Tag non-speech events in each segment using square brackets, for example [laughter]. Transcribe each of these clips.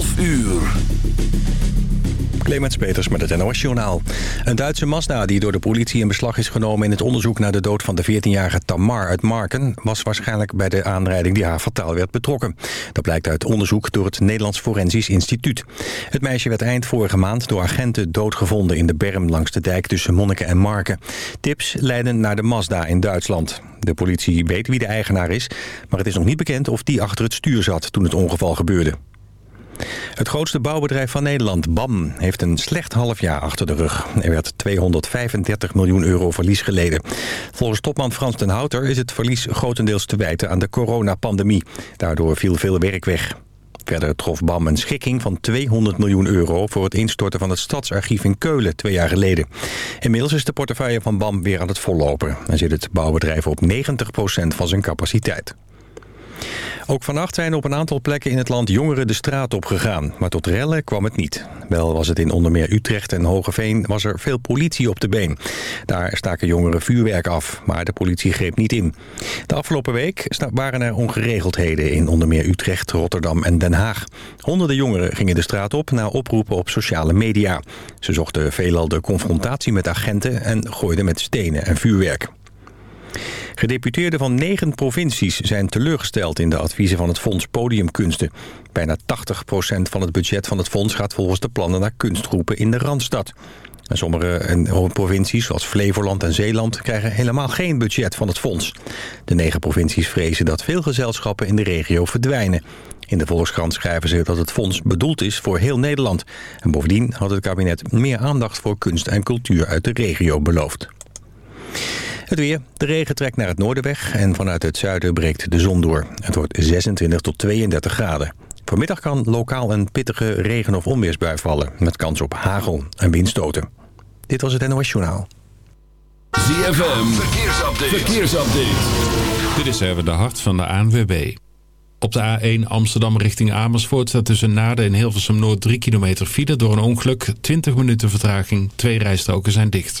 12 uur. Clemens Peters met het NOS Journaal. Een Duitse Mazda die door de politie in beslag is genomen... in het onderzoek naar de dood van de 14-jarige Tamar uit Marken... was waarschijnlijk bij de aanrijding die haar fataal werd betrokken. Dat blijkt uit onderzoek door het Nederlands Forensisch Instituut. Het meisje werd eind vorige maand door agenten doodgevonden... in de berm langs de dijk tussen Monniken en Marken. Tips leiden naar de Mazda in Duitsland. De politie weet wie de eigenaar is... maar het is nog niet bekend of die achter het stuur zat toen het ongeval gebeurde. Het grootste bouwbedrijf van Nederland, BAM, heeft een slecht half jaar achter de rug. Er werd 235 miljoen euro verlies geleden. Volgens topman Frans den Houter is het verlies grotendeels te wijten aan de coronapandemie. Daardoor viel veel werk weg. Verder trof BAM een schikking van 200 miljoen euro... voor het instorten van het stadsarchief in Keulen twee jaar geleden. Inmiddels is de portefeuille van BAM weer aan het vollopen... en zit het bouwbedrijf op 90% van zijn capaciteit. Ook vannacht zijn op een aantal plekken in het land jongeren de straat op gegaan. Maar tot rellen kwam het niet. Wel was het in onder meer Utrecht en Hogeveen was er veel politie op de been. Daar staken jongeren vuurwerk af, maar de politie greep niet in. De afgelopen week waren er ongeregeldheden in onder meer Utrecht, Rotterdam en Den Haag. Honderden jongeren gingen de straat op na oproepen op sociale media. Ze zochten veelal de confrontatie met agenten en gooiden met stenen en vuurwerk. Gedeputeerden van negen provincies zijn teleurgesteld in de adviezen van het Fonds Podiumkunsten. Bijna 80% van het budget van het fonds gaat volgens de plannen naar kunstgroepen in de Randstad. En sommige provincies, zoals Flevoland en Zeeland, krijgen helemaal geen budget van het fonds. De negen provincies vrezen dat veel gezelschappen in de regio verdwijnen. In de Volkskrant schrijven ze dat het fonds bedoeld is voor heel Nederland. En bovendien had het kabinet meer aandacht voor kunst en cultuur uit de regio beloofd. Het weer. De regen trekt naar het noorden weg en vanuit het zuiden breekt de zon door. Het wordt 26 tot 32 graden. Vanmiddag kan lokaal een pittige regen- of onweersbui vallen... met kans op hagel en windstoten. Dit was het NOS Journaal. ZFM, verkeersupdate. verkeersupdate. Dit is even de hart van de ANWB. Op de A1 Amsterdam richting Amersfoort staat tussen Naarden en Hilversum Noord 3 kilometer file door een ongeluk. 20 minuten vertraging, twee rijstroken zijn dicht.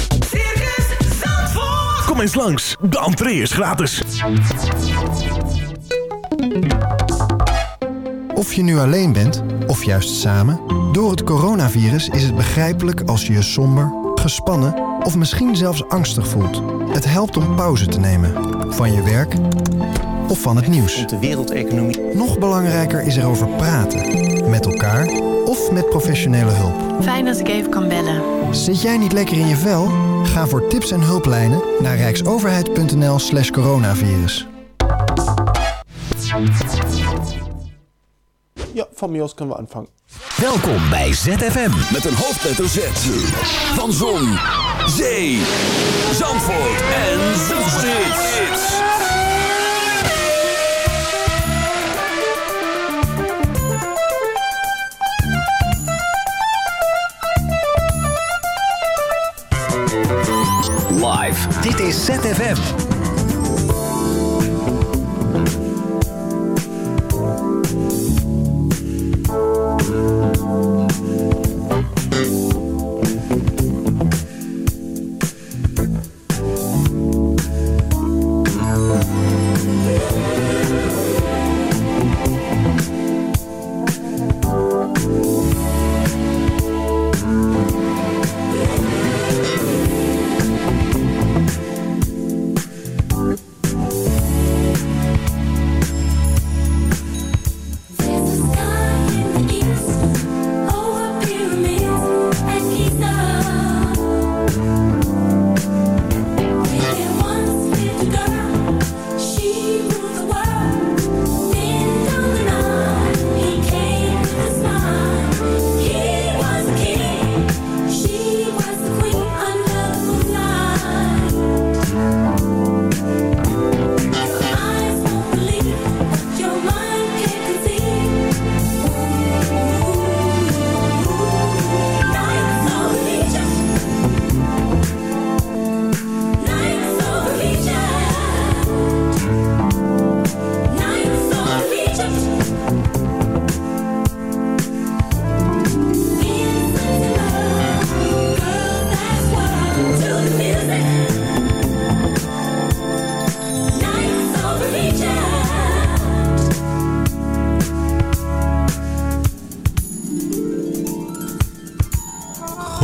Eens langs, de entree is gratis. Of je nu alleen bent, of juist samen... door het coronavirus is het begrijpelijk als je je somber, gespannen... of misschien zelfs angstig voelt. Het helpt om pauze te nemen. Van je werk of van het nieuws. de wereldeconomie. Nog belangrijker is erover praten. Met elkaar of met professionele hulp. Fijn als ik even kan bellen. Zit jij niet lekker in je vel? Ga voor tips en hulplijnen naar rijksoverheid.nl slash coronavirus. Ja, van Mios kunnen we aanvangen. Welkom bij ZFM met een hoofdletter Z. Van Zon, Zee, Zandvoort en Zomerhits. Dit is ZFM.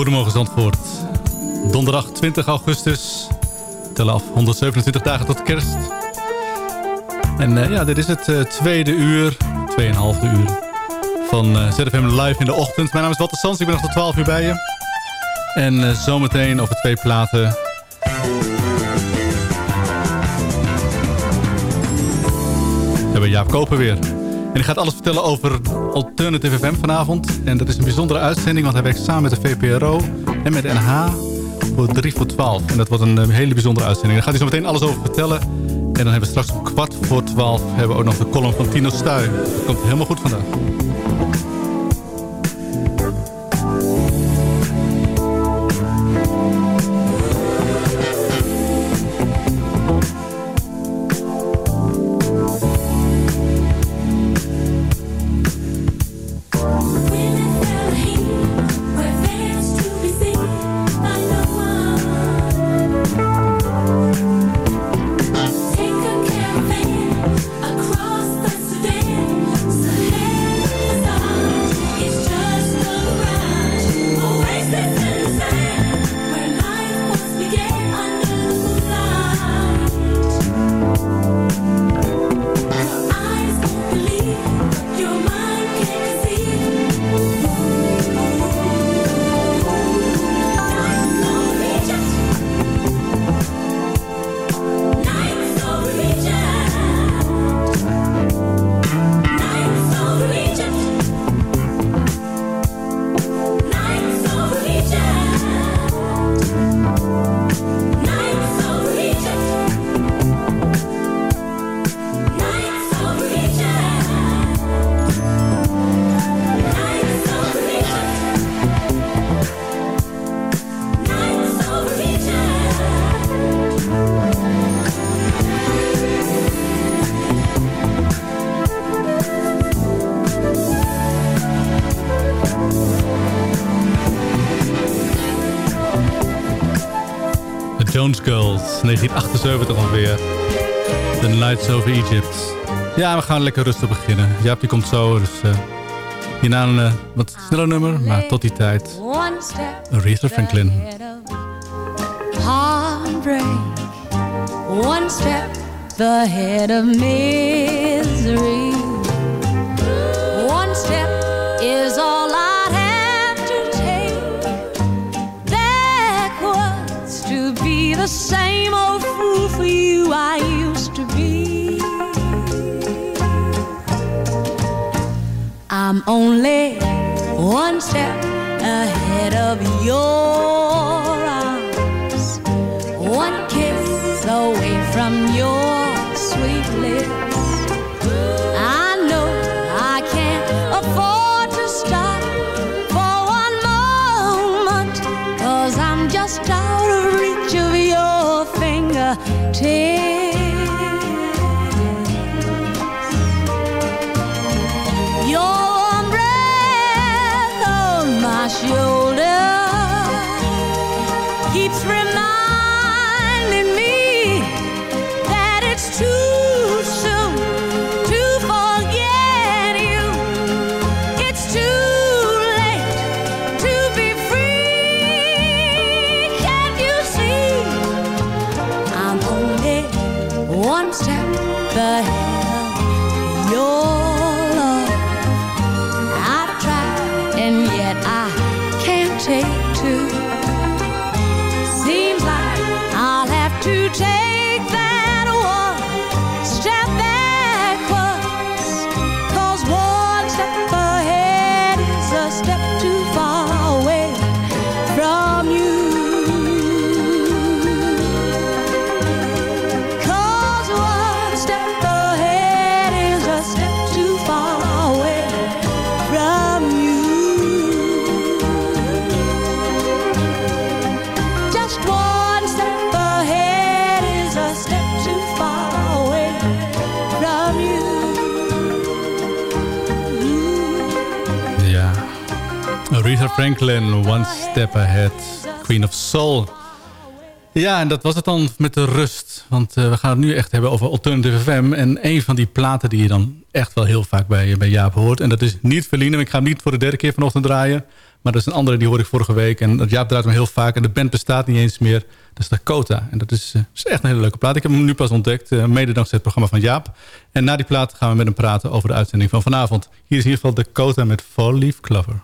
Goedemorgen Zandvoort. Donderdag 20 augustus. Tellen af 127 dagen tot kerst. En eh, ja, dit is het eh, tweede uur, 2,5 uur van eh, ZFM Live in de ochtend. Mijn naam is Walter Sans, ik ben nog tot 12 uur bij je. En zometeen over twee platen. Hebben Jaap Koper weer. Die gaat alles vertellen over Alternative FM vanavond. En dat is een bijzondere uitzending, want hij werkt samen met de VPRO en met NH voor 3 voor 12. En dat wordt een eh, hele bijzondere uitzending. Daar gaat hij zo meteen alles over vertellen. En dan hebben we straks om kwart voor 12 hebben we ook nog de column van Tino Stuy. Dat komt helemaal goed vandaag. Jones Girls, 1978 alweer. The Nights over Egypt. Ja, we gaan lekker rustig beginnen. Jaap, die komt zo, dus... eh hierna een eh, wat sneller nummer, maar tot die tijd... Aretha Franklin. heartbreak. One step ahead of misery. Only one step ahead of your Franklin, One Step Ahead, Queen of Soul. Ja, en dat was het dan met de rust. Want eh, we gaan het nu echt hebben over Alternative FM. En een van die platen die je dan echt wel heel vaak bij, bij Jaap hoort. En dat is niet Verliezen. Ik ga hem niet voor de derde keer vanochtend draaien. Maar dat is een andere, die hoorde ik vorige week. En Jaap draait hem heel vaak. En de band bestaat niet eens meer. Dat is Dakota. En dat is, eh, echt een hele leuke plaat. Ik heb hem nu pas ontdekt. eh, mede dankzij het programma van Jaap. En na die plaat gaan we met hem praten over de uitzending van vanavond. Hier is in ieder geval Dakota met Fall Leaf Clover.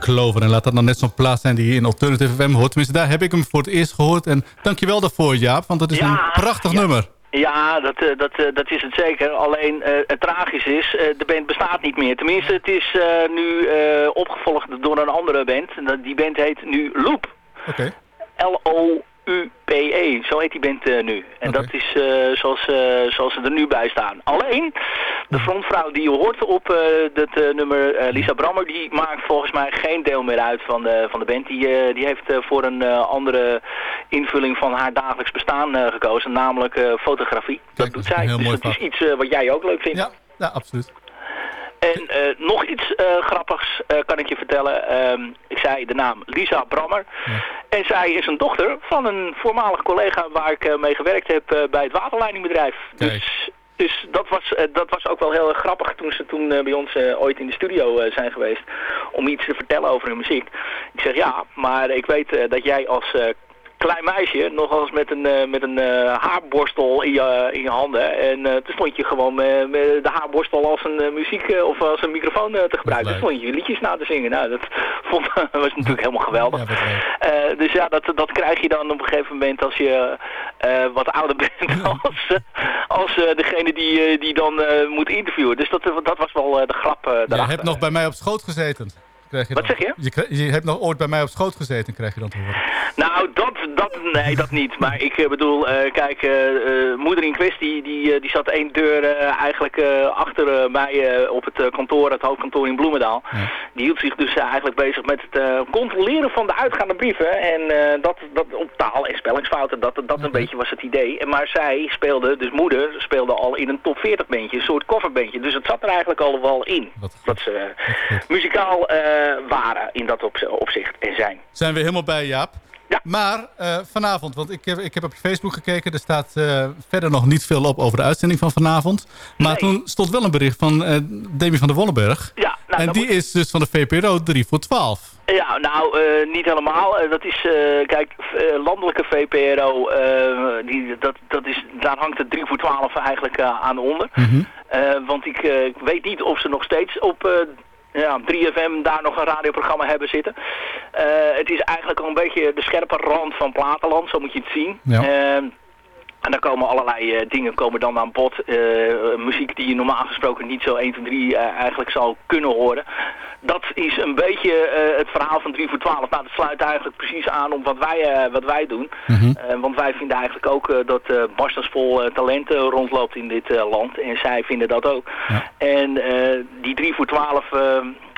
Clover. En laat dat dan net zo'n plaat zijn die je in Alternative FM hoort. Tenminste, daar heb ik hem voor het eerst gehoord. En dankjewel daarvoor, Jaap. Want dat is een prachtig nummer. Ja, dat, eh, dat, eh, dat is het zeker. Alleen eh, het tragische is, de band bestaat niet meer. Tenminste, het is nu opgevolgd door een andere band. Die band heet nu Loop. Oké. L-O-U-P-E, zo heet die band eh, nu. En dat is eh, zoals, eh, zoals ze er nu bij staan. Alleen, de frontvrouw die je hoort op dat nummer, Lisa Brammer, die maakt volgens mij geen deel meer uit van de, van de band. Die, die heeft voor een andere invulling van haar dagelijks bestaan gekozen, namelijk fotografie. dat doet zij. dus dat is vak. iets wat jij ook leuk vindt. Ja, ja absoluut. En eh, nog iets eh, grappigs eh, kan ik je vertellen. Ehm, ik zei de naam Lisa Brammer. En zij is een dochter van een voormalig collega waar ik mee gewerkt heb bij het waterleidingbedrijf. Dus, dus dat, was, dat was ook wel heel grappig toen ze toen bij ons ooit in de studio zijn geweest. Om iets te vertellen over hun muziek. Ik zeg ja, maar ik weet dat jij als... klein meisje, nog eens met een, eh, met een eh, haarborstel in je, in je handen. En eh, toen stond je gewoon met, de haarborstel als een muziek of als een microfoon te gebruiken. Toen stond je liedjes na te zingen. Nou, dat [laughs] vond, was natuurlijk helemaal geweldig. Dus ja, dat, dat krijg je dan op een gegeven moment als je wat ouder bent [laughs] als, als degene die, die dan moet interviewen. Dus dat, dat was wel de grap eh Je daarachter. hebt nog bij mij op schoot gezeten. Krijg je Wat zeg je? Je, je hebt nog ooit bij mij op schoot gezeten, krijg je dan te horen. Nou, dat, dat, nee, dat niet. Maar ik eh, bedoel, eh, kijk, eh, moeder in kwestie, die, die zat één deur eigenlijk achter mij op het kantoor, het hoofdkantoor in Bloemendaal. Die hield zich dus eigenlijk bezig met het controleren van de uitgaande brieven. En dat, dat op taal en spellingsfouten, dat, dat een beetje was het idee. En, maar zij speelde, dus moeder, speelde al in een top 40 bandje, een soort coverbandje. Dus het zat er eigenlijk al wel in. Dat ze muzikaal waren in dat op, opzicht en zijn. Zijn we helemaal bij, Jaap. Maar eh, vanavond, want ik heb, ik heb op Facebook gekeken... er staat eh, verder nog niet veel op over de uitzending van vanavond. Maar toen stond wel een bericht van eh Demi van der Wollenberg. Ja, nou, en die is dus van de VPRO 3 voor 12. Ja, nou, eh, niet helemaal. Eh, dat is, eh, kijk, eh, landelijke VPRO, eh, die, dat, dat is, daar hangt het 3 voor 12 eigenlijk eh, aan onder. Eh, want ik, eh, weet niet of ze nog steeds op eh, ja, 3FM daar nog een radioprogramma hebben zitten. Eh, het is eigenlijk al een beetje de scherpe rand van Platenland, zo moet je het zien. Ja. Eh, en daar komen allerlei eh, dingen komen dan aan bod. Eh, muziek die je normaal gesproken niet zo 1, 2, 3 eh, eigenlijk zou kunnen horen. Dat is een beetje het verhaal van 3 voor 12. Nou, dat sluit eigenlijk precies aan op wat wij, wat wij doen. Eh, want wij vinden eigenlijk ook dat uh, barstensvol eh, talenten rondloopt in dit land. En zij vinden dat ook. En eh, die 3 voor 12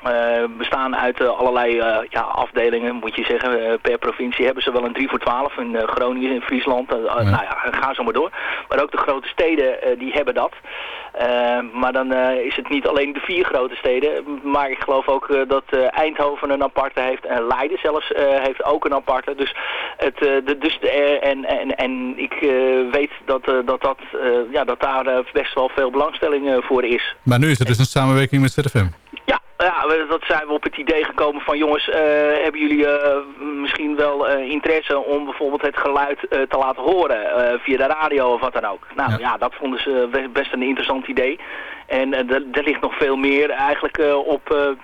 eh, bestaan uit eh, allerlei eh, ja, afdelingen, moet je zeggen. Per provincie hebben ze wel een 3 voor 12. In Groningen, in Friesland. Nou ja, ga zo maar door. Maar ook de grote steden, die hebben dat. Maar dan is het niet alleen de vier grote steden. Maar ik geloof ook dat Eindhoven een aparte heeft. En Leiden zelfs heeft ook een aparte. Dus, het, de, dus en, en, en ik weet dat, dat, dat, ja, dat daar best wel veel belangstelling voor is. Maar nu is het dus een samenwerking met ZFM. Ja, ja, dat zijn we op het idee gekomen van jongens, eh, hebben jullie eh, misschien wel eh, interesse om bijvoorbeeld het geluid te laten horen via de radio of wat dan ook. Nou ja, dat vonden ze be- best een interessant idee. En er ligt nog veel meer eigenlijk op,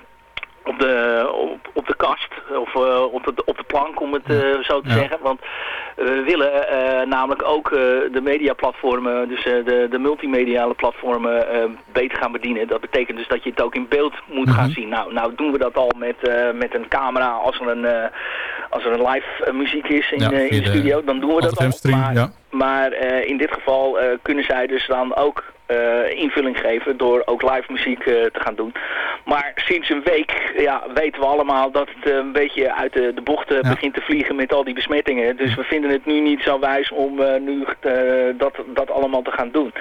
op, de, op, op de kast of eh, op, de, op de plank om het eh, zo te Ja. zeggen. Want we willen eh, namelijk ook de mediaplatformen, dus de, de multimediale platformen beter gaan bedienen. Dat betekent dus dat je het ook in beeld moet gaan zien. Nou, nou doen we dat al met, met een camera als er een, als er een live muziek is in, Ja, in de studio. Dan doen we dat al. Stream, Maar, ja. Maar eh, in dit geval eh, kunnen zij dus dan ook eh, invulling geven door ook live muziek te gaan doen. Maar sinds een week ja, weten we allemaal dat het een beetje uit de, de bocht eh, begint te vliegen met al die besmettingen. Dus we vinden het nu niet zo wijs om nu eh, dat, dat allemaal te gaan doen.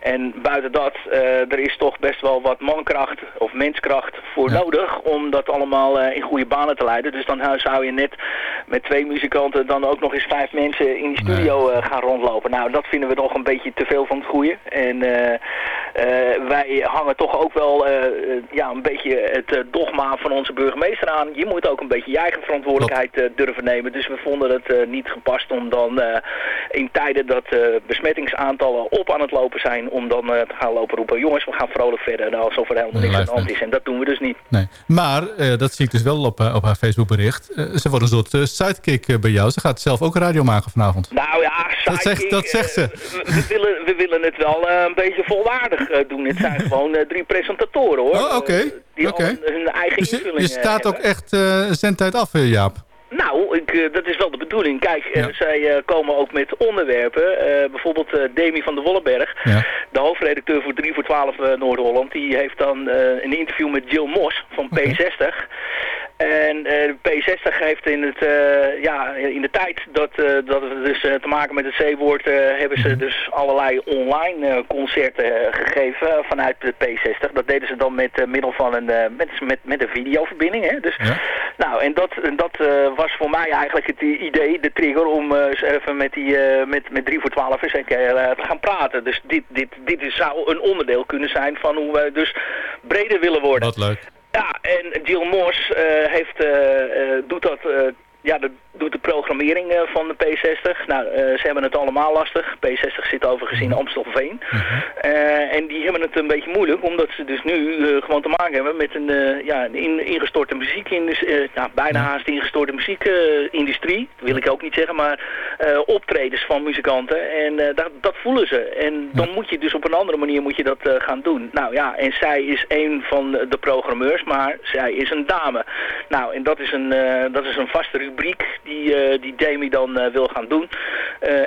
En buiten dat, eh, er is toch best wel wat mankracht of menskracht voor nodig om dat allemaal eh, in goede banen te leiden. Dus dan zou je net met twee muzikanten dan ook nog eens vijf mensen in die studio eh, gaan rondlopen. Nou, dat vinden we nog een beetje te veel van het goede. En wij hangen toch ook wel eh, eh, ja, een beetje het eh, dogma van onze burgemeester aan. Je moet ook een beetje je eigen verantwoordelijkheid eh, durven nemen. Dus we vonden het eh, niet gepast om dan eh, in tijden dat eh, besmettingsaantallen op aan het lopen zijn, om dan eh, te gaan lopen roepen, jongens, we gaan vrolijk verder nou, alsof er helemaal niks aan de hand is. En dat doen we dus niet. Nee. Maar, eh, dat zie ik dus wel op, eh, op haar Facebook bericht. Eh, ze wordt een soort eh, sidekick eh, bij jou. Ze gaat zelf ook radio maken vanavond. Nou ja, Dat zegt, sidekick, dat zegt ze. eh, we, willen, we willen het wel eh, een beetje volwaardig eh, doen. Het zijn [laughs] gewoon eh, drie presentatoren hoor. Oh, oké. Eh, die Oké. al hun eigen Dus je, invulling je staat ook echt eh zendtijd af, Jaap. Nou, ik, dat is wel de bedoeling. Kijk, zij komen ook met onderwerpen. Bijvoorbeeld Demi van der Wollenberg, de hoofdredacteur voor 3 voor 12 eh, Noord-Holland. Die heeft dan een interview met Jill Mos van P60. En eh, P60 heeft in, het, eh, ja, in de tijd dat, eh, dat we dus te maken met het C-woord... hebben ze dus allerlei online concerten gegeven vanuit de P60. Dat deden ze dan met middel van een, eh, met, met, met een videoverbinding. Hè? Dus, Nou, en dat, en dat was voor mij eigenlijk het idee, de trigger... om eens even met, die, met, met 3 voor 12 eens een keer te gaan praten. Dus dit, dit, dit zou een onderdeel kunnen zijn van hoe wij dus breder willen worden. Wat leuk. Ja, en Jill Moors eh, heeft, eh, doet dat... ja, dat doet de programmering eh, van de P60. Nou, eh, ze hebben het allemaal lastig. P60 zit overigens in Amstelveen. Eh, en die hebben het een beetje moeilijk, omdat ze dus nu gewoon te maken hebben met een, ja, een in, ingestorte muziekindustrie, ja, bijna haast ingestorte muziekindustrie, wil ik ook niet zeggen, maar optredens van muzikanten. En dat, dat voelen ze. En dan moet je dus op een andere manier moet je dat gaan doen. Nou ja, en zij is een van de programmeurs, maar zij is een dame. Nou, en dat is een, dat is een vaste rubriek die, eh, die Demi dan eh, wil gaan doen.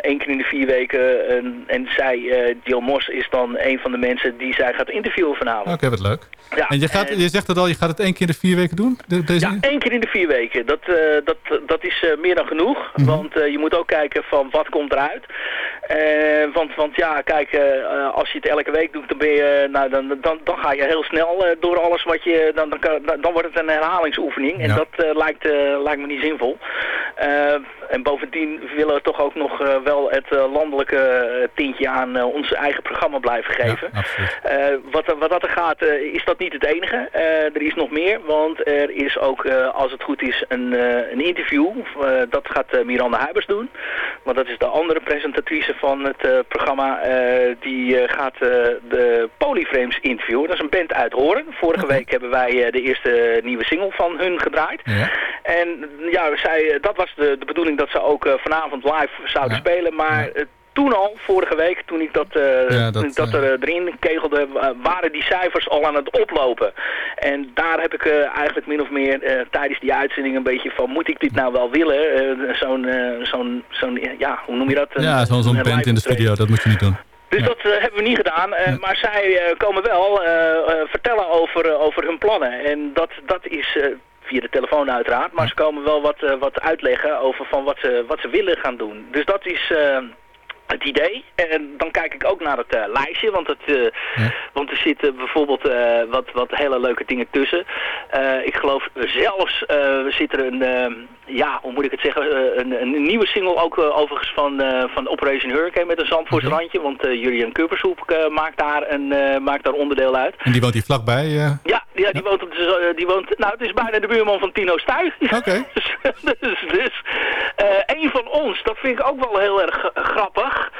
Eén keer in de vier weken. En, en zij, eh Jill Mos, is dan een van de mensen die zij gaat interviewen vanavond. Oké, wat leuk. Ja, en je, gaat, je zegt het al, je gaat het één keer in de vier weken doen? De- deze... Ja, één keer in de vier weken. Dat, eh, dat, dat is eh, meer dan genoeg. Want eh, je moet ook kijken van wat komt eruit. Eh, want, want ja, kijk, eh, als je het elke week doet, dan, ben je, nou, dan, dan, dan ga je heel snel eh, door alles wat je... Dan, dan, dan, wordt het een herhalingsoefening. En Ja. dat eh, lijkt, eh, lijkt me niet zinvol. Eh, en bovendien willen we toch ook nog eh, wel het eh, landelijke tintje aan ons eigen programma blijven geven. Eh, wat, er- wat dat er gaat, is dat niet het enige. Er is nog meer, want er is ook, als het goed is, een, een interview. Dat gaat Miranda Huibers doen. Want dat is de andere presentatrice van het programma. Die gaat de Polyframes interviewen. Dat is een band uit Horen. Vorige week hebben wij de eerste nieuwe single van hun gedraaid. Ja. En ja, zij, dat was de, de bedoeling dat ze ook eh, vanavond live zouden Ja. spelen. Maar eh, toen al, vorige week, toen ik dat, eh, Ja, dat, toen ik dat eh, er, eh, erin kegelde, wa- waren die cijfers al aan het oplopen. En daar heb ik eh, eigenlijk min of meer eh, tijdens die uitzending een beetje van, moet ik dit nou wel willen? Eh, zo'n, eh, zo'n, zo'n, ja, hoe noem je dat? Ja, zo'n zo'n een band in de studio, dat moet je niet doen. Dus Ja. dat eh, hebben we niet gedaan. eh, Maar zij eh, komen wel eh, eh, vertellen over, eh, over hun plannen. En dat, dat is eh, via de telefoon uiteraard. Maar ze komen wel wat, eh, wat uitleggen over van wat, ze, wat ze willen gaan doen. Dus dat is... eh, het idee. En dan kijk ik ook naar het eh, lijstje, want, het, eh, want er zitten bijvoorbeeld wat, wat hele leuke dingen tussen. Ik geloof zelfs zit er een, ja, hoe moet ik het zeggen, eh, een, een nieuwe single ook eh, overigens van, eh, van Operation Hurricane met een Zandvoorts randje. Want Julian Kuppershoek eh, maakt, daar een, maakt daar onderdeel uit. En die woont hier vlakbij. Ja, ja die, woont op de, die woont, nou het is bijna de buurman van Tino Stuy. Oké. [laughs] dus dus, dus een van ons, dat vind ik ook wel heel erg grappig.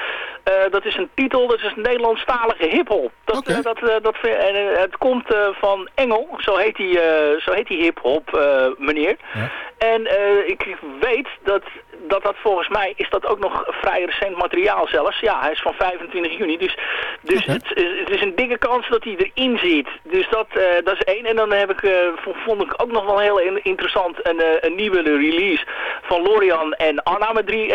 Eh, dat is een titel, dat is een Nederlandstalige hiphop. Dat, eh, dat, eh, dat, en, het komt van Engel, zo heet die, zo heet die hiphop meneer. Ja. En ik weet dat, dat dat volgens mij is dat ook nog vrij recent materiaal zelfs. Ja, hij is van 25 juni. Dus, dus het, het is een dikke kans dat hij erin zit. Dus dat, dat is één. En dan heb ik, vo- vond ik ook nog wel heel in- interessant een, een nieuwe release van Lorian en Anna met drie,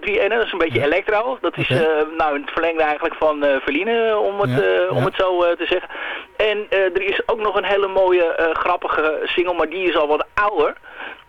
drie N'en. Dat is een beetje electro. Dat is. Eh, nou in het verlengde eigenlijk van eh Verline, om het, Ja, eh, om het zo te zeggen. En er is ook nog een hele mooie, grappige single, maar die is al wat ouder.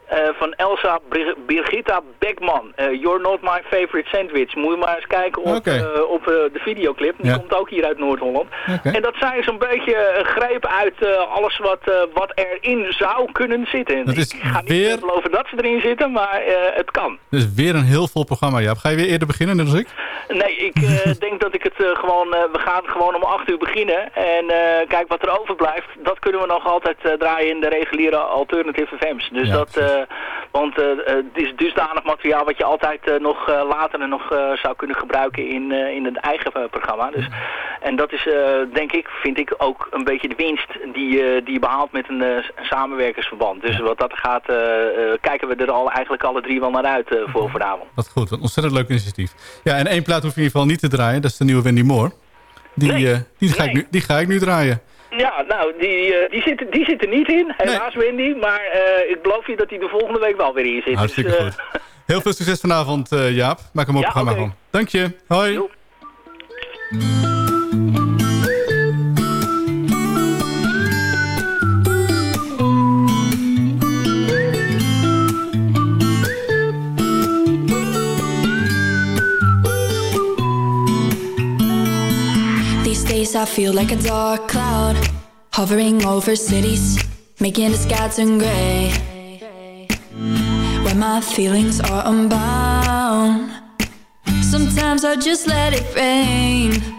Eh, van Elsa Bri- Birgitta Beckman. Eh, You're Not My Favorite Sandwich. Moet je maar eens kijken op, eh, op de videoclip. Die Ja. komt ook hier uit Noord-Holland. En dat zijn zo'n beetje een greep uit alles wat, wat erin zou kunnen zitten. Dat is ik ga niet weer- beloven dat ze erin zitten, maar het kan. Dus weer een heel vol programma, Jaap. Ga je weer eerder beginnen, net als ik? Nee, ik [laughs] denk dat ik het gewoon... we gaan gewoon om 8 uur beginnen. En kijk, wat er overblijft, dat kunnen we nog altijd draaien in de reguliere alternative FM's. Dus Ja, dat... eh, want eh, eh, het is dusdanig materiaal wat je altijd nog later nog eh, zou kunnen gebruiken in, in het eigen programma. Dus, en dat is, denk ik, vind ik ook een beetje de winst die, die je behaalt met een samenwerkersverband. Dus wat dat gaat, kijken we er al eigenlijk alle drie wel naar uit voor vanavond. Wat goed, een ontzettend leuk initiatief. Ja, en één plaat hoef je in ieder geval niet te draaien. Dat is de nieuwe Wendy Moore. Die, Nee. die, ga, ik nu, die ga ik nu draaien. Ja, nou, die, eh, die, zit, die zit er niet in, helaas Wendy. Maar eh, ik beloof je dat hij de volgende week wel weer in zit. Hartstikke Dus, eh, goed. [laughs] Heel veel succes vanavond, eh, Jaap. Maak een mooi Ja, programma van. Dank je. Hoi. I feel like a dark cloud hovering over cities, making the sky turn gray. When my feelings are unbound, sometimes I just let it rain.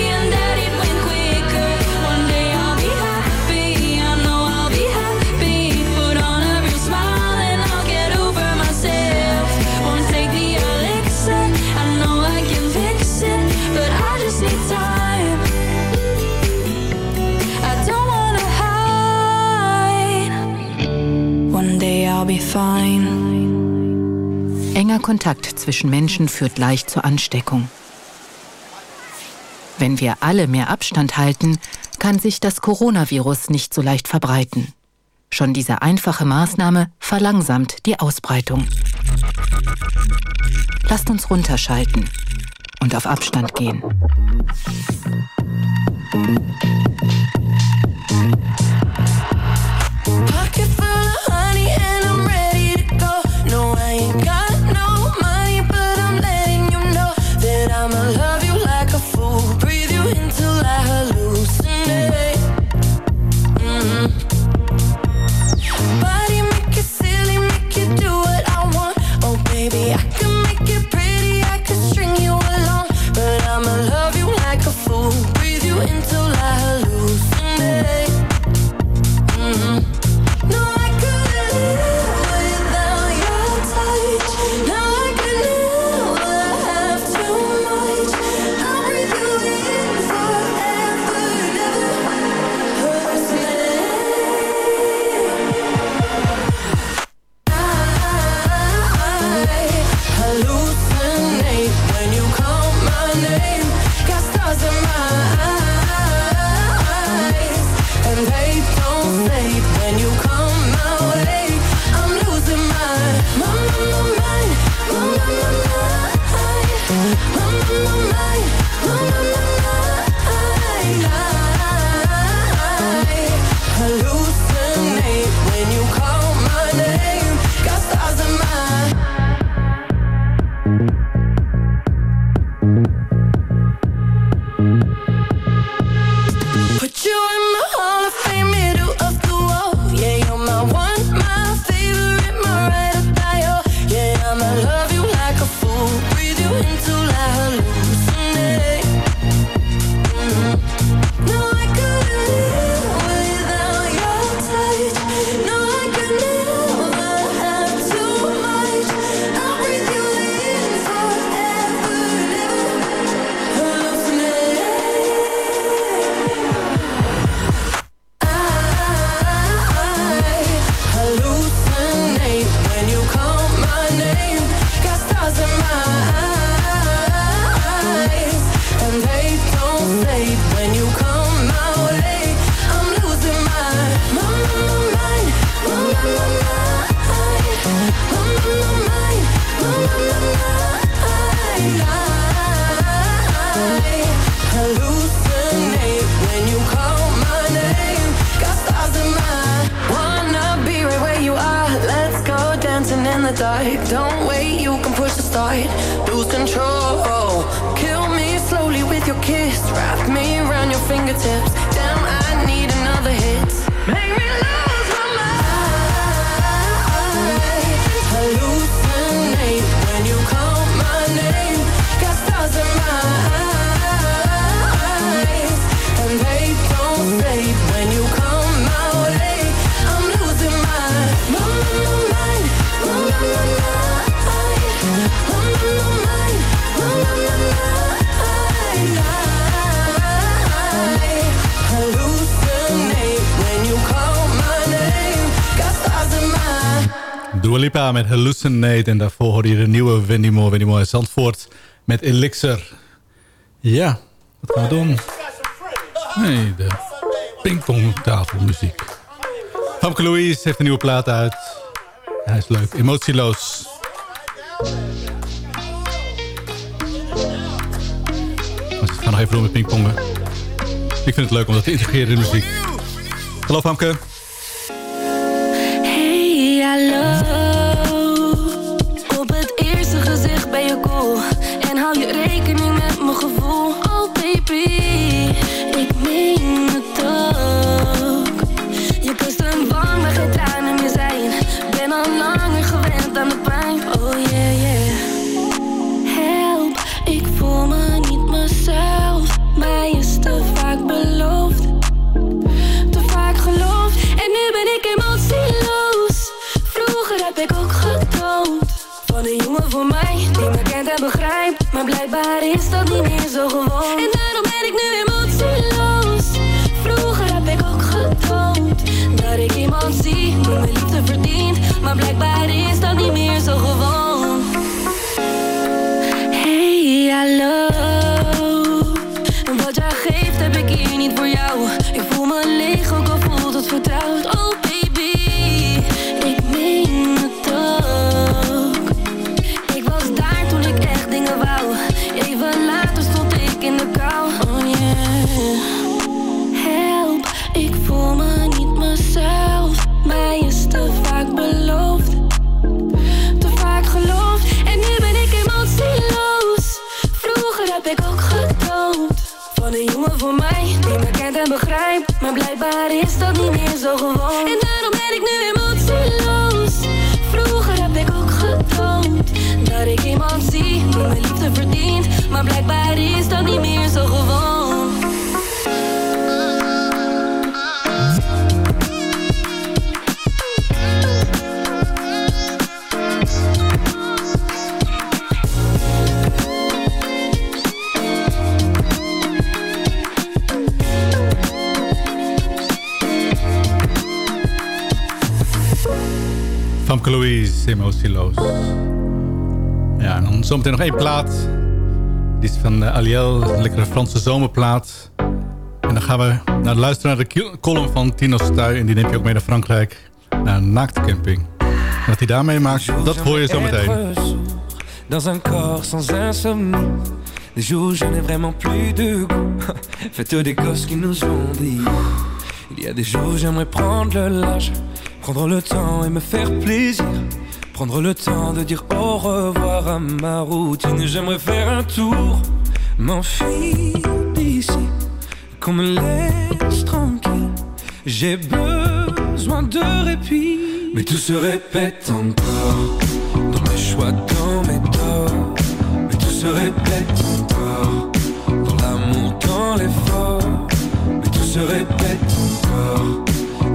Enger Kontakt zwischen Menschen führt leicht zur Ansteckung. Wenn wir alle mehr Abstand halten, kann sich das Coronavirus nicht so leicht verbreiten. Schon diese einfache Maßnahme verlangsamt die Ausbreitung. Lasst uns runterschalten und auf Abstand gehen. Pocket Dua Lipa met Hallucinate. En daarvoor hoorde je de nieuwe Wendy Moore. Wendy Moore Zandvoort met Elixir. Ja, wat gaan we doen? Nee, de pingpongtafelmuziek. Famke Louise heeft een nieuwe plaat uit. Hij is leuk, emotieloos. We gaan nog even door met pingpongen. Ik vind het leuk om dat te integreren in de muziek. Hallo Famke. Voor mij. Die me kent en begrijpt Maar blijkbaar is dat niet meer zo gewoon. En daarom ben ik nu emotieloos. Vroeger heb ik ook gedroomd Dat ik iemand zie Die mijn liefde verdient Maar blijkbaar is dat niet meer zo gewoon. Hey, hallo. Wat jij geeft heb ik hier niet voor jou. Ik voel me leeg, ook al voelt het vertrouwd blijkbaar is dat niet meer zo gewoon Famke Louise, emotieloos. Ja, en dan zometeen nog één plaat. Die is van uh, Aliel, een lekkere Franse zomerplaat. En dan gaan we naar luisteren naar de column van Tino Stuy. En die neemt je ook mee naar Frankrijk. Naar een naaktcamping. En wat hij daarmee maakt, dat hoor je zo meteen. Dans un corps sans insomnie Des jours je n'ai vraiment plus de goût [laughs] Faites des gosses qui nous ont dit Il y a des jours j'aimerais prendre le large Prendre le temps et me faire plaisir Prendre le temps de dire au revoir à ma routine. J'aimerais faire un tour M'enfuir d'ici Qu'on me laisse tranquille. J'ai besoin de répit. Mais tout se répète encore Dans mes choix, dans mes torts. Mais tout se répète encore Dans l'amour, dans l'effort. Mais tout se répète encore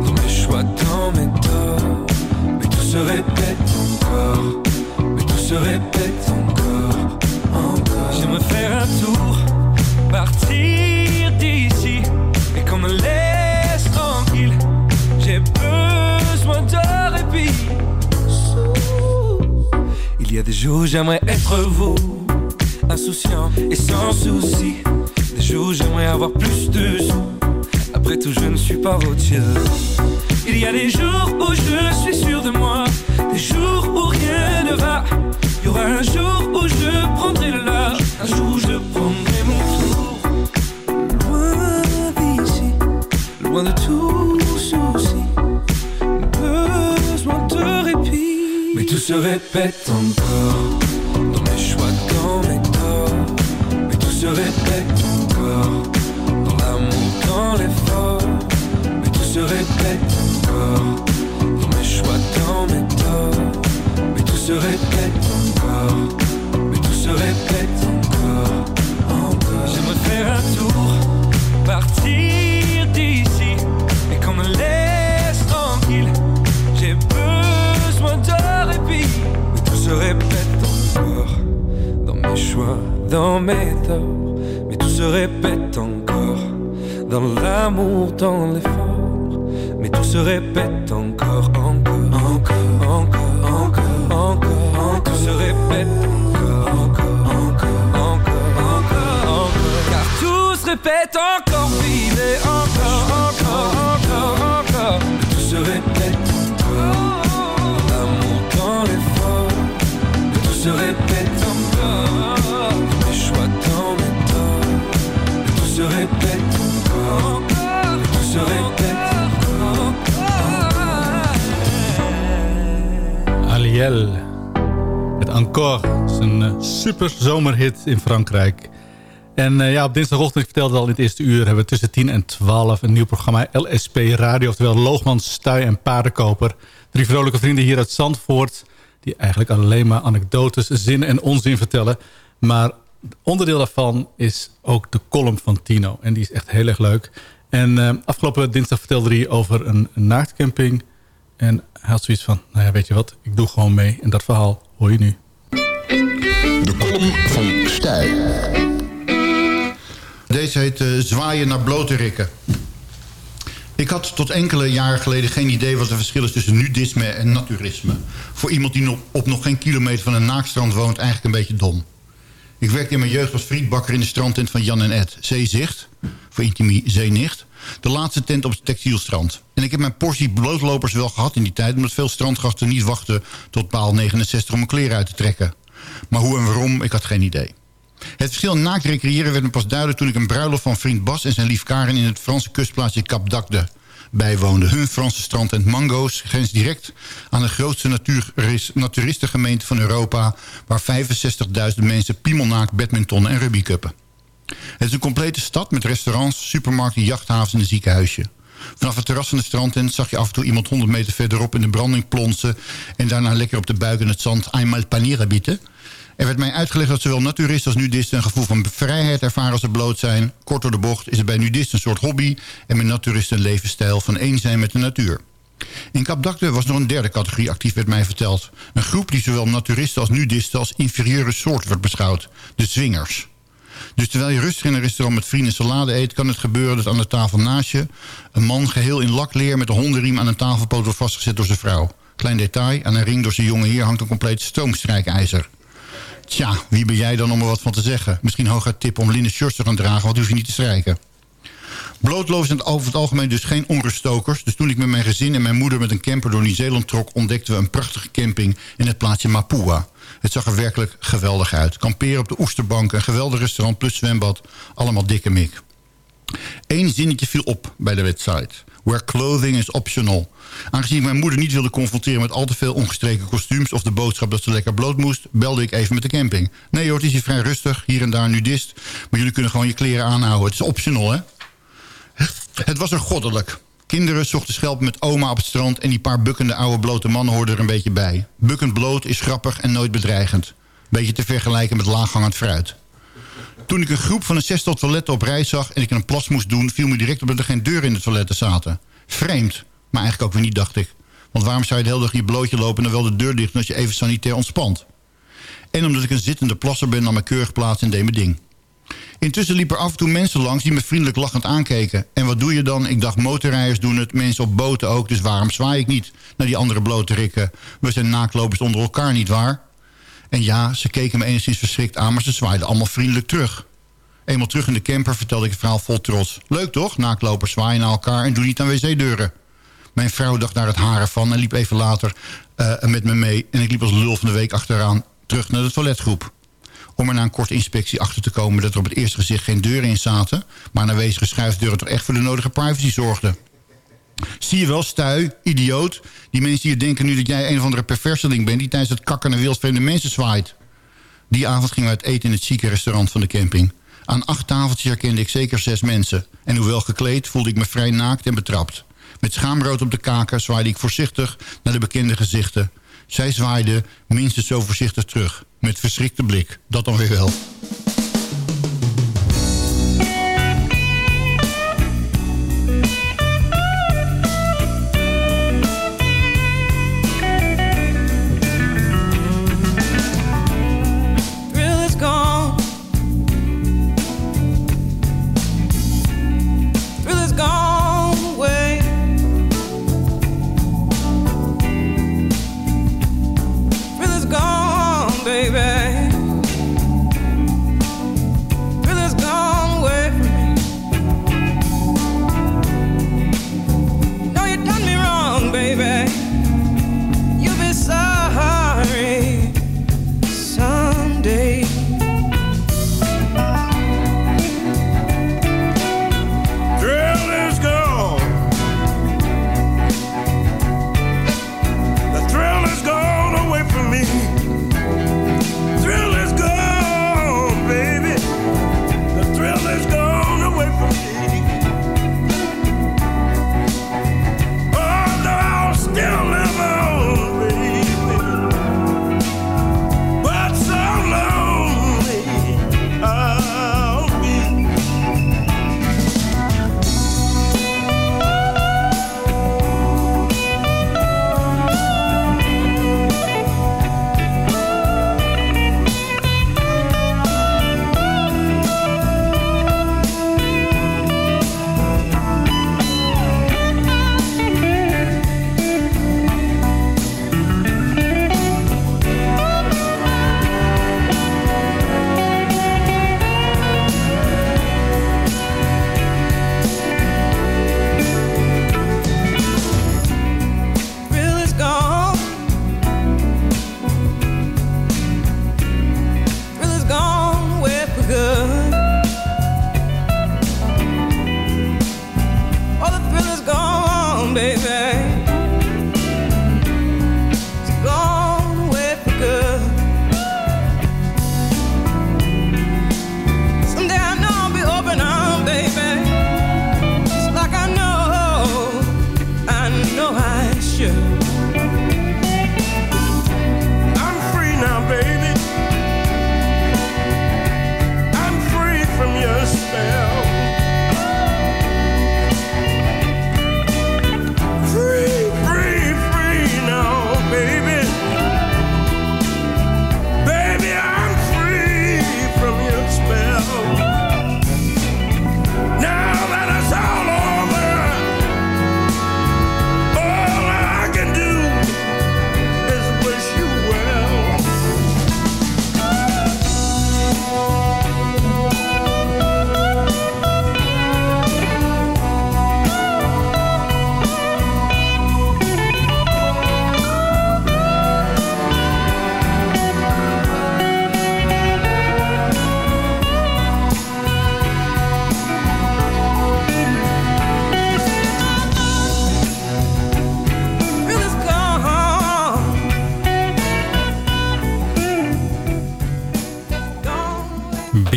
Dans mes choix, dans mes torts. Mais tout se répète encore Mais tout se répète encore Encore. J'aimerais faire un tour Partir d'ici Et qu'on me laisse tranquille. J'ai besoin de répit. Il y a des jours où j'aimerais être vous Insouciant et sans souci. Des jours où j'aimerais avoir plus de sous. Après tout je ne suis pas routier Il y a des jours où je suis sûr de moi Des jours où rien ne va. Il y aura un jour où je prendrai le large Un jour où je prendrai mon tour. Loin d'ici Loin de tout souci Besoin de répit. Mais tout se répète encore Dans mes choix, dans mes torts. Mais tout se répète encore Dans l'amour, dans l'effort se répète encore Dans mes choix, dans mes torts. Mais tout se répète encore Mais tout se répète encore Encore. J'aimerais faire un tour Partir d'ici. Et qu'on me laisse tranquille J'ai besoin de répit. Mais tout se répète encore Dans mes choix, dans mes torts. Mais tout se répète encore Dans l'amour, dans Mais tout se répète encore, encore, encore, encore, encore, encore, encore se répète encore, encore, encore, encore, encore, encore Car tout se répète encore, vivez encore, encore, encore, encore tout se répète encore l'amour, dans l'effort tout se répète encore mes choix, dans mes torts tout se répète Het Encore. Het is een eh, super zomerhit in Frankrijk. En eh, ja, op dinsdagochtend, ik vertelde al in het eerste uur... hebben we tussen 10 en 12 een nieuw programma LSP Radio. Oftewel Loogman, Stuy en Paardenkoper. Drie vrolijke vrienden hier uit Zandvoort... die eigenlijk alleen maar anekdotes, zin en onzin vertellen. Maar onderdeel daarvan is ook de column van Tino. En die is echt heel erg leuk. En eh, afgelopen dinsdag vertelde hij over een, een. En hij had zoiets van, nou ja, weet je wat, ik doe gewoon mee. En dat verhaal hoor je nu. De column van Stijl. Deze heet eh, Zwaaien naar blote rikken. Ik had tot enkele jaren geleden geen idee wat het verschil is tussen nudisme en naturisme. Voor iemand die op nog geen kilometer van een naakstrand woont eigenlijk een beetje dom. Ik werkte in mijn jeugd als frietbakker in de strandtent van Jan en Ed. Zeezicht, voor intimie zeenicht. De laatste tent op het textielstrand. En ik heb mijn portie blootlopers wel gehad in die tijd... omdat veel strandgasten niet wachten tot paal 69 om mijn kleren uit te trekken. Maar hoe en waarom, ik had geen idee. Het verschil naakt recreëren werd me pas duidelijk... toen ik een bruiloft van vriend Bas en zijn lief Karen... in het Franse kustplaatsje Cap d'Agde bijwoonde. Hun Franse strandtent Mango's grenst direct aan de grootste natuur, naturistengemeente van Europa... waar 65.000 mensen piemelnaakt badmintonnen en rugbycuppen. Het is een complete stad met restaurants, supermarkten, jachthavens en een ziekenhuisje. Vanaf het terras van de strandtent zag je af en toe iemand 100 meter verderop in de branding plonsen... en daarna lekker op de buik in het zand eenmaal panieren bieden. Er werd mij uitgelegd dat zowel naturisten als nudisten... een gevoel van vrijheid ervaren als ze bloot zijn. Kort door de bocht is het bij nudisten een soort hobby... en bij naturisten een levensstijl van één zijn met de natuur. In Kapdakte was nog een derde categorie actief, werd mij verteld. Een groep die zowel naturisten als nudisten als inferieure soort wordt beschouwd. De zwingers. Dus terwijl je rustig in een restaurant met vrienden salade eet... kan het gebeuren dat aan de tafel naast je... een man geheel in lakleer met een hondenriem aan een tafelpoot wordt vastgezet door zijn vrouw. Klein detail, aan een ring door zijn jonge heer hangt een compleet stroomstrijkijzer. Tja, wie ben jij dan om er wat van te zeggen? Misschien hooguit tip om linnen shorts te gaan dragen, want hoef je niet te strijken. Blootloos zijn over het algemeen dus geen onruststokers. Dus toen ik met mijn gezin en mijn moeder met een camper door Nieuw-Zeeland trok... ontdekten we een prachtige camping in het plaatsje Mapua. Het zag er werkelijk geweldig uit. Kamperen op de oesterbank, een geweldig restaurant plus zwembad. Allemaal dikke mik. Eén zinnetje viel op bij de website. Where clothing is optional. Aangezien ik mijn moeder niet wilde confronteren met al te veel ongestreken kostuums... of de boodschap dat ze lekker bloot moest, belde ik even met de camping. Nee hoor, het is hier vrij rustig, hier en daar nudist. Maar jullie kunnen gewoon je kleren aanhouden. Het is optional, hè? Het was er goddelijk. Kinderen zochten schelp met oma op het strand... en die paar bukkende oude blote mannen hoorden er een beetje bij. Bukkend bloot is grappig en nooit bedreigend. Beetje te vergelijken met laaghangend fruit. Toen ik een groep van een zestal toiletten op reis zag... en ik een plas moest doen, viel me direct op dat er geen deuren in de toiletten zaten. Vreemd, maar eigenlijk ook weer niet, dacht ik. Want waarom zou je de hele dag in je blootje lopen... en dan wel de deur dicht als je even sanitair ontspant? En omdat ik een zittende plasser ben, nam mijn keurig plaats en deed mijn ding. Intussen liepen er af en toe mensen langs die me vriendelijk lachend aankeken. En wat doe je dan? Ik dacht, motorrijders doen het, mensen op boten ook... dus waarom zwaai ik niet naar die andere blote rikken? We zijn naaklopers onder elkaar, niet waar? En ja, ze keken me enigszins verschrikt aan... maar ze zwaaiden allemaal vriendelijk terug. Eenmaal terug in de camper vertelde ik het verhaal vol trots. Leuk toch? Naaklopers zwaaien naar elkaar en doen niet aan wc-deuren. Mijn vrouw dacht naar het haren van en liep even later uh, met me mee. En ik liep als lul van de week achteraan terug naar de toiletgroep om er na een korte inspectie achter te komen... dat er op het eerste gezicht geen deuren in zaten... maar een aanwezige schuifdeuren toch echt voor de nodige privacy zorgden. Zie je wel, stui, idioot. Die mensen hier denken nu dat jij een of andere perverseling bent... die tijdens het kakken naar wildvreemde mensen zwaait. Die avond gingen we uit eten in het chique restaurant van de camping. Aan acht tafeltjes herkende ik zeker zes mensen. En hoewel gekleed voelde ik me vrij naakt en betrapt. Met schaamrood op de kaken zwaaide ik voorzichtig naar de bekende gezichten. Zij zwaaiden minstens zo voorzichtig terug. Met verschrikte blik. Dat dan weer wel.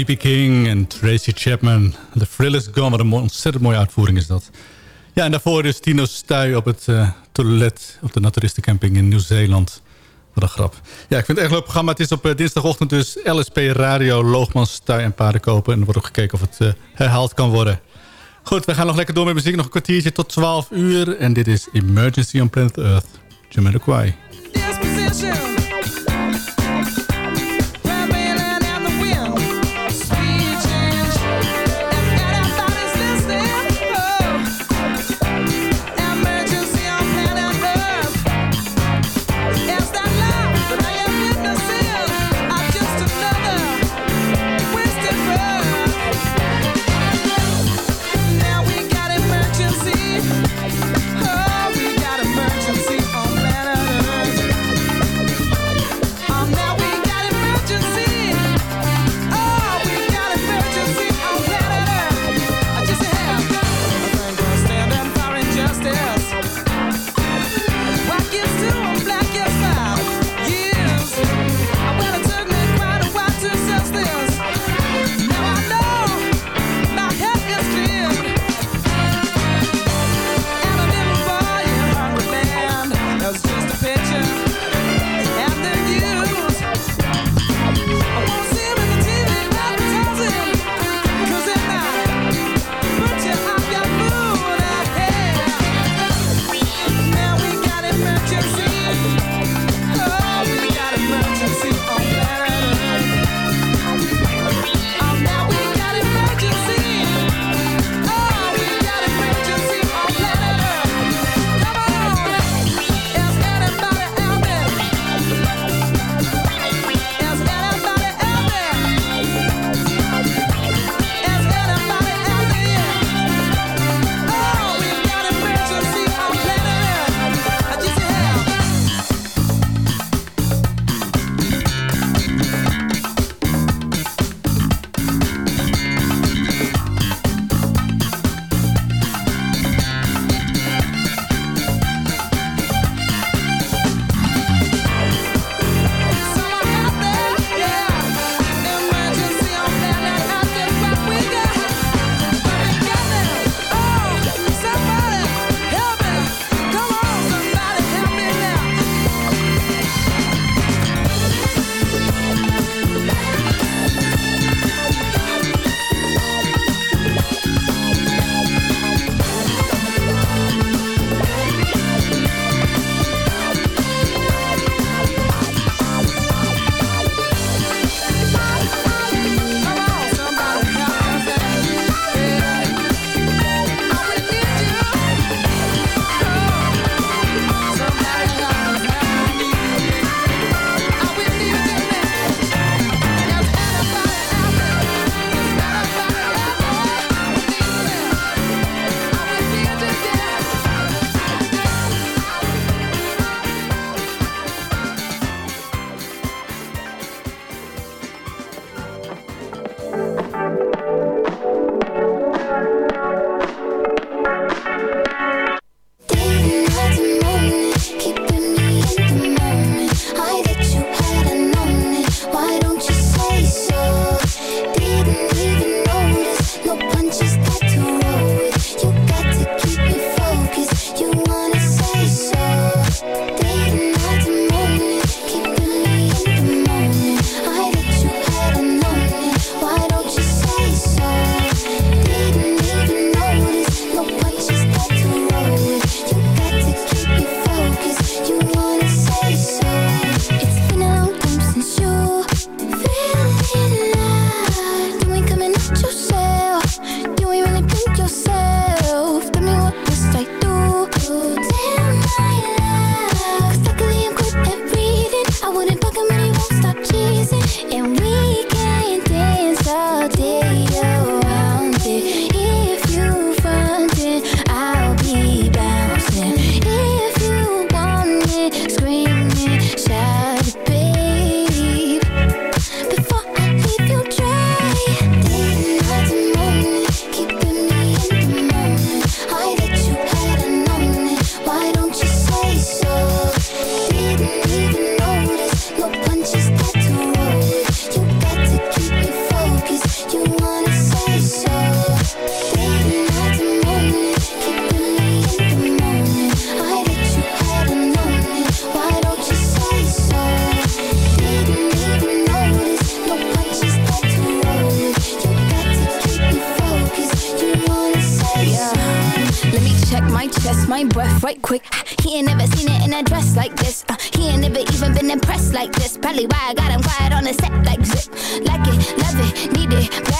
B.B. King en Tracy Chapman. The Thrill is Gone. Wat een ontzettend mooie uitvoering is dat. Ja, en daarvoor is Tino Stuy op het eh, toilet op de naturistencamping in Nieuw-Zeeland. Wat een grap. Ja, ik vind het echt een leuk programma. Het is op eh, dinsdagochtend dus LSP Radio, Loogman, Stuy en Paardenkopen. En er wordt ook gekeken of het eh, herhaald kan worden. Goed, we gaan nog lekker door met muziek. Nog een kwartiertje tot 12 uur. En dit is Emergency on Planet Earth. Jamiroquai. Disposition.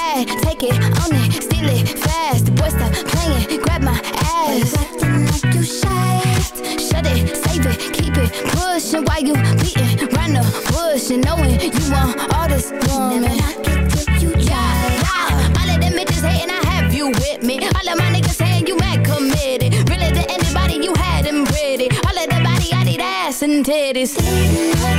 Bad. Take it, own it, steal it, fast. The boy stop playing, grab my ass. Acting like you shy. Shut it, save it, keep it pushing while you beating round the bush and knowing you want all this woman. Yeah, yeah. All of them bitches hating, I have you with me. All of my niggas saying you mad committed. Really to anybody you had them pretty. All of the body, I need ass and titties.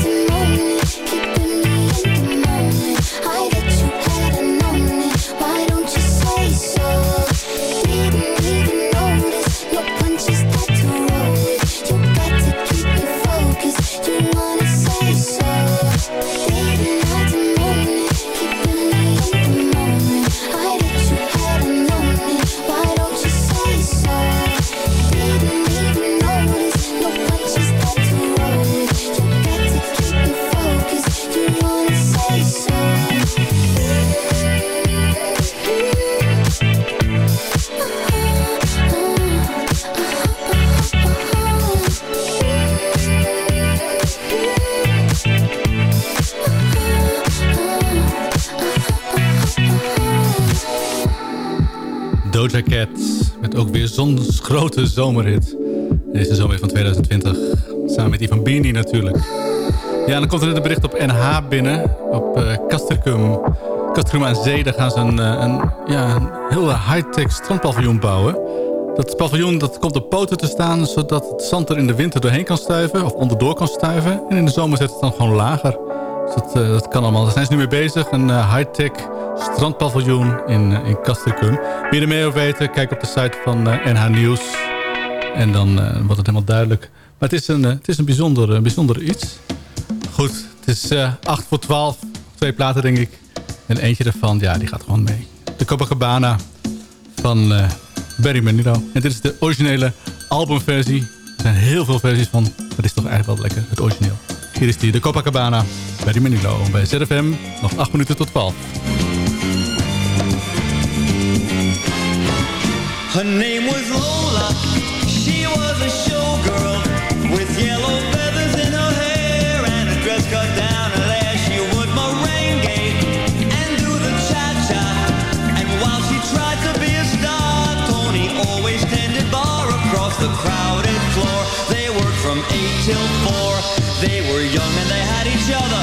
Ook weer zo'n grote zomerhit. Deze zomer van 2020. Samen met Ivan Bini natuurlijk. Ja, dan komt er net een bericht op NH binnen. Op eh Castricum. Castricum aan Zee. Daar gaan ze een, eh, een, ja, een heel high-tech strandpaviljoen bouwen. Dat paviljoen dat komt op poten te staan... zodat het zand er in de winter doorheen kan stuiven... of onderdoor kan stuiven. En in de zomer zet het dan gewoon lager. Dus dat, eh, kan allemaal. Daar zijn ze nu mee bezig. Een high-tech strandpaviljoen in, eh, in Castricum. Wil je er meer over weten? Kijk op de site van eh, NH Nieuws. En dan eh, wordt het helemaal duidelijk. Maar het is een, eh, het is een bijzonder, een bijzonder iets. Goed, het is eh 8 voor 12. Twee platen denk ik. En eentje daarvan, ja, die gaat gewoon mee. De Copacabana van eh, Barry Manilow. En dit is de originele albumversie. Er zijn heel veel versies van. Maar dit is toch eigenlijk wel lekker, het origineel. Hier is die, de Copacabana, Barry Manilow. Bij ZFM, nog 8 minuten tot 12. Her name was Lola. She was a showgirl with yellow feathers in her hair and a dress cut down her there. She would merengue and do the cha-cha. And while she tried to be a star, Tony always tended bar across the crowded floor. They worked from eight till four. They were young and they had each other.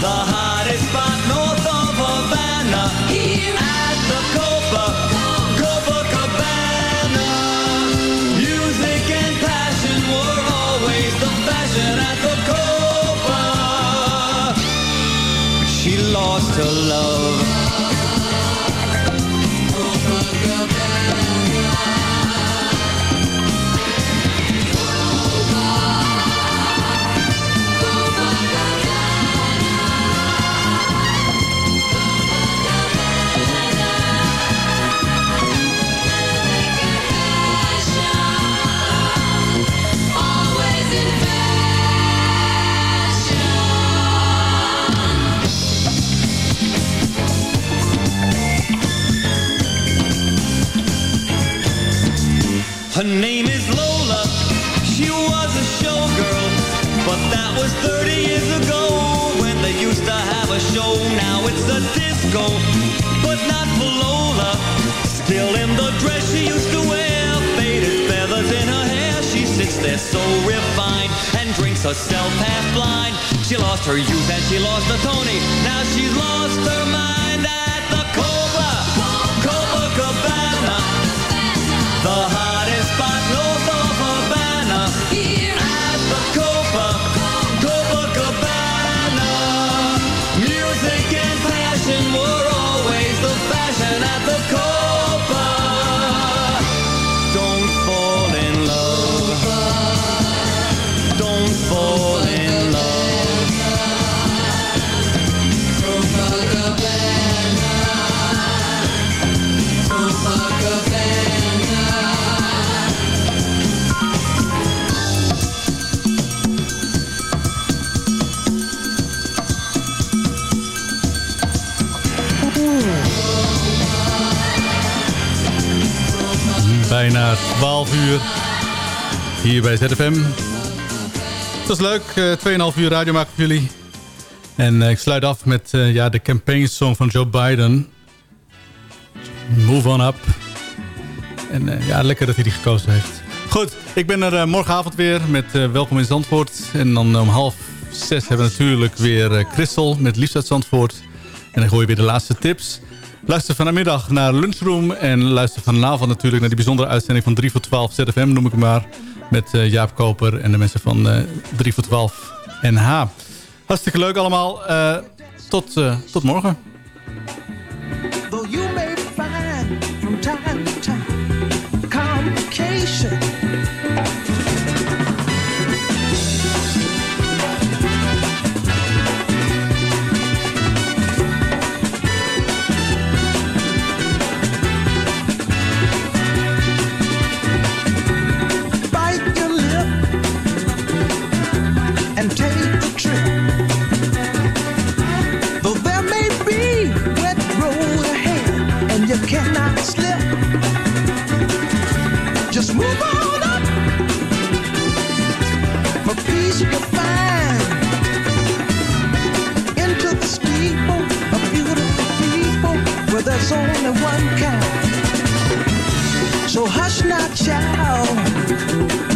The hottest spot north of Havana. Here At the Bijna 12 uur. Hier bij ZFM. Het was leuk. eh 2,5 uur radio maken voor jullie. En eh, ik sluit af met eh, ja, de campaign song van Joe Biden. Move on up. En ja, lekker dat hij die gekozen heeft. Goed, ik ben er morgenavond weer met Welkom in Zandvoort. En dan om half zes hebben we natuurlijk weer Christel met Liefst uit Zandvoort. En dan gooi je weer de laatste tips. Luister vanmiddag naar Lunchroom. En luister vanavond natuurlijk naar die bijzondere uitzending van 3 voor 12 ZFM, noem ik hem maar. Met eh, Jaap Koper en de mensen van eh 3 voor 12 NH. Hartstikke leuk allemaal. Eh, tot, tot morgen. So hush not, child,